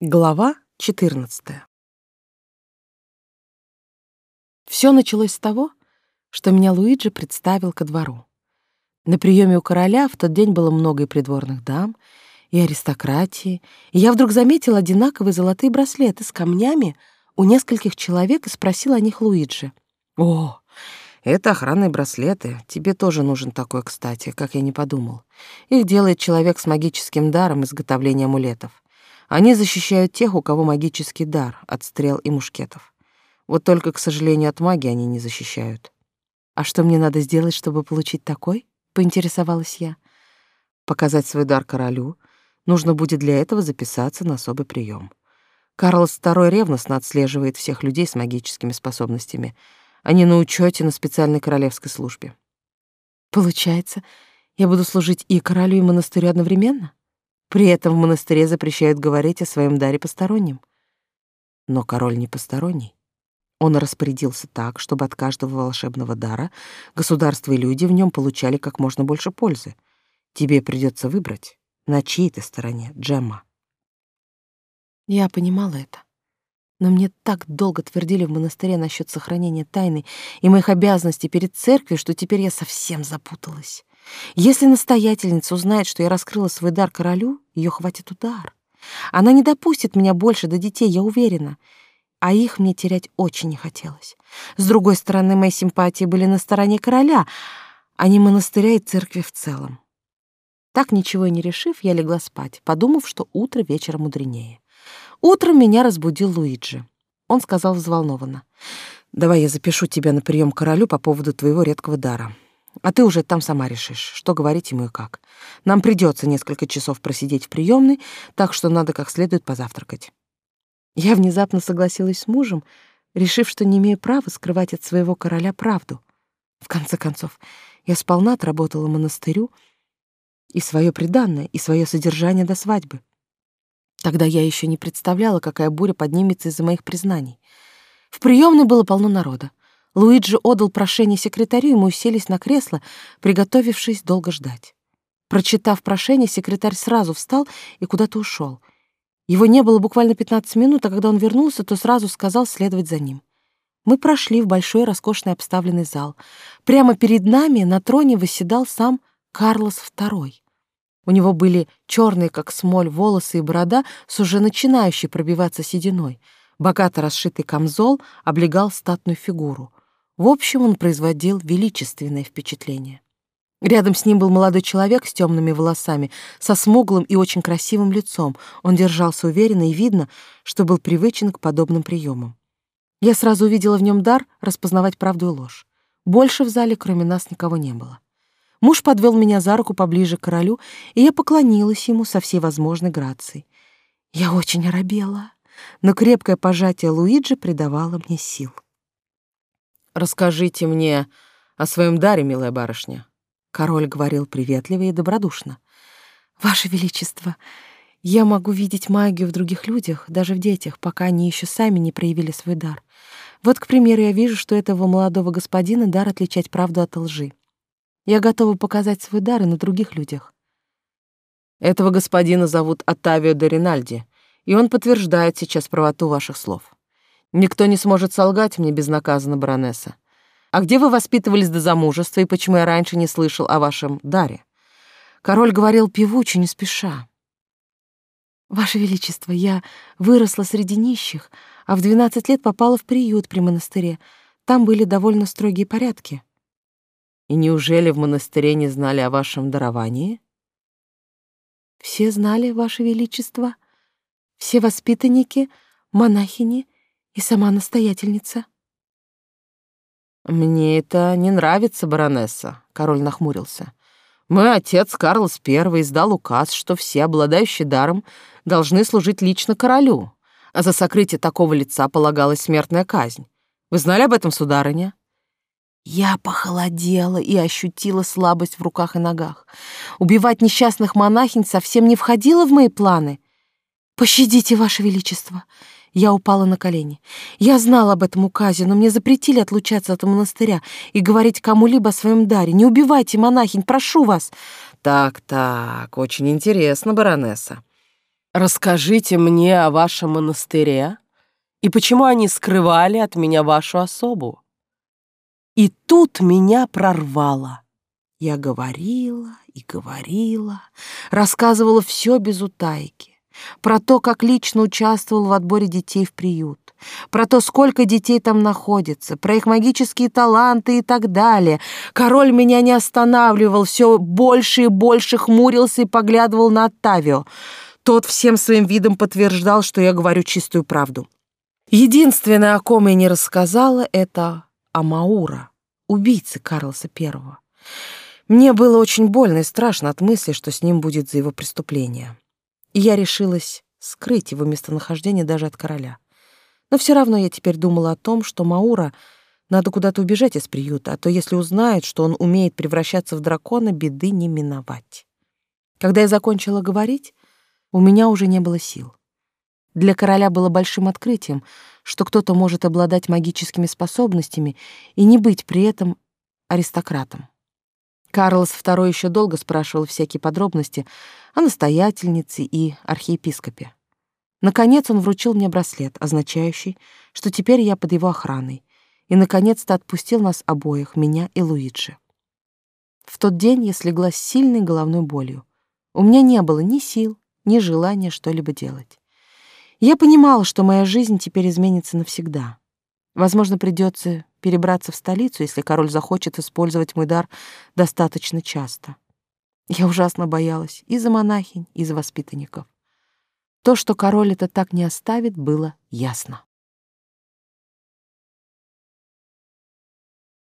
Глава 14. Все началось с того, что меня Луиджи представил ко двору. На приеме у короля в тот день было много и придворных дам, и аристократии, и я вдруг заметила одинаковые золотые браслеты с камнями у нескольких человек и спросила о них Луиджи. «О, это охранные браслеты. Тебе тоже нужен такой, кстати, как я не подумал. Их делает человек с магическим даром изготовления амулетов. Они защищают тех, у кого магический дар от стрел и мушкетов. Вот только, к сожалению, от магии они не защищают. А что мне надо сделать, чтобы получить такой? поинтересовалась я. Показать свой дар королю. Нужно будет для этого записаться на особый прием. Карлос II ревностно отслеживает всех людей с магическими способностями. Они на учете на специальной королевской службе. Получается, я буду служить и королю, и монастырю одновременно? При этом в монастыре запрещают говорить о своем даре посторонним. Но король не посторонний. Он распорядился так, чтобы от каждого волшебного дара государство и люди в нем получали как можно больше пользы. Тебе придется выбрать, на чьей ты стороне, Джемма. Я понимала это. Но мне так долго твердили в монастыре насчет сохранения тайны и моих обязанностей перед церковью, что теперь я совсем запуталась. Если настоятельница узнает, что я раскрыла свой дар королю, ее хватит удар. Она не допустит меня больше до детей, я уверена. А их мне терять очень не хотелось. С другой стороны, мои симпатии были на стороне короля, а не монастыря и церкви в целом. Так ничего и не решив, я легла спать, подумав, что утро вечера мудренее. Утром меня разбудил Луиджи. Он сказал взволнованно. «Давай я запишу тебя на прием королю по поводу твоего редкого дара. А ты уже там сама решишь, что говорить ему и как. Нам придется несколько часов просидеть в приемной, так что надо как следует позавтракать. Я внезапно согласилась с мужем, решив, что не имею права скрывать от своего короля правду. В конце концов, я сполна отработала монастырю и свое приданное, и свое содержание до свадьбы. Тогда я еще не представляла, какая буря поднимется из-за моих признаний. В приемной было полно народа. Луиджи отдал прошение секретарю, и мы уселись на кресло, приготовившись долго ждать. Прочитав прошение, секретарь сразу встал и куда-то ушел. Его не было буквально 15 минут, а когда он вернулся, то сразу сказал следовать за ним. Мы прошли в большой роскошный обставленный зал. Прямо перед нами на троне восседал сам Карлос II. У него были черные, как смоль, волосы и борода с уже начинающей пробиваться сединой. Богато расшитый камзол облегал статную фигуру. В общем, он производил величественное впечатление. Рядом с ним был молодой человек с темными волосами, со смуглым и очень красивым лицом. Он держался уверенно и видно, что был привычен к подобным приемам. Я сразу увидела в нем дар распознавать правду и ложь. Больше в зале, кроме нас, никого не было. Муж подвел меня за руку поближе к королю, и я поклонилась ему со всей возможной грацией. Я очень оробела, но крепкое пожатие Луиджи придавало мне сил. Расскажите мне о своем даре, милая барышня. Король говорил приветливо и добродушно. Ваше величество, я могу видеть магию в других людях, даже в детях, пока они еще сами не проявили свой дар. Вот, к примеру, я вижу, что этого молодого господина дар отличать правду от лжи. Я готова показать свой дар и на других людях. Этого господина зовут Оттавио де Ринальди, и он подтверждает сейчас правоту ваших слов. Никто не сможет солгать мне безнаказанно, баронесса. А где вы воспитывались до замужества и почему я раньше не слышал о вашем даре? Король говорил певуче, не спеша. Ваше Величество, я выросла среди нищих, а в двенадцать лет попала в приют при монастыре. Там были довольно строгие порядки. И неужели в монастыре не знали о вашем даровании? Все знали, Ваше Величество. Все воспитанники, монахини — и сама настоятельница. «Мне это не нравится, баронесса», — король нахмурился. «Мой отец Карлос I издал указ, что все, обладающие даром, должны служить лично королю, а за сокрытие такого лица полагалась смертная казнь. Вы знали об этом, сударыня?» Я похолодела и ощутила слабость в руках и ногах. Убивать несчастных монахинь совсем не входило в мои планы. «Пощадите, Ваше Величество!» Я упала на колени. Я знала об этом указе, но мне запретили отлучаться от монастыря и говорить кому-либо о своем даре. Не убивайте монахинь, прошу вас. Так-так, очень интересно, баронесса. Расскажите мне о вашем монастыре и почему они скрывали от меня вашу особу. И тут меня прорвало. Я говорила и говорила, рассказывала все без утайки. Про то, как лично участвовал в отборе детей в приют, про то, сколько детей там находится, про их магические таланты и так далее. Король меня не останавливал, все больше и больше хмурился и поглядывал на Оттавио. Тот всем своим видом подтверждал, что я говорю чистую правду. Единственное, о ком я не рассказала, это о Маура, убийце Карлоса Первого. Мне было очень больно и страшно от мысли, что с ним будет за его преступление. И я решилась скрыть его местонахождение даже от короля. Но все равно я теперь думала о том, что Маура надо куда-то убежать из приюта, а то если узнает, что он умеет превращаться в дракона, беды не миновать. Когда я закончила говорить, у меня уже не было сил. Для короля было большим открытием, что кто-то может обладать магическими способностями и не быть при этом аристократом. Карлос II еще долго спрашивал всякие подробности о настоятельнице и архиепископе. Наконец он вручил мне браслет, означающий, что теперь я под его охраной, и наконец-то отпустил нас обоих, меня и Луиджи. В тот день я слегла с сильной головной болью. У меня не было ни сил, ни желания что-либо делать. Я понимала, что моя жизнь теперь изменится навсегда. Возможно, придется перебраться в столицу, если король захочет использовать мой дар достаточно часто. Я ужасно боялась и за монахинь, и за воспитанников. То, что король это так не оставит, было ясно.